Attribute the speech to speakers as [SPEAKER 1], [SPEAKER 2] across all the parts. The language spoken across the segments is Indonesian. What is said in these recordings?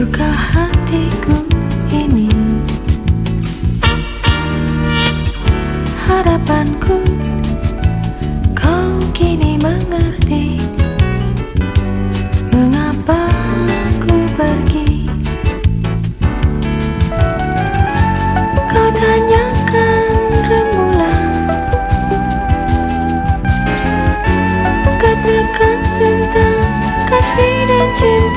[SPEAKER 1] duka hatiku ini. Harapanku kau kini mengerti you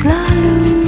[SPEAKER 1] selalu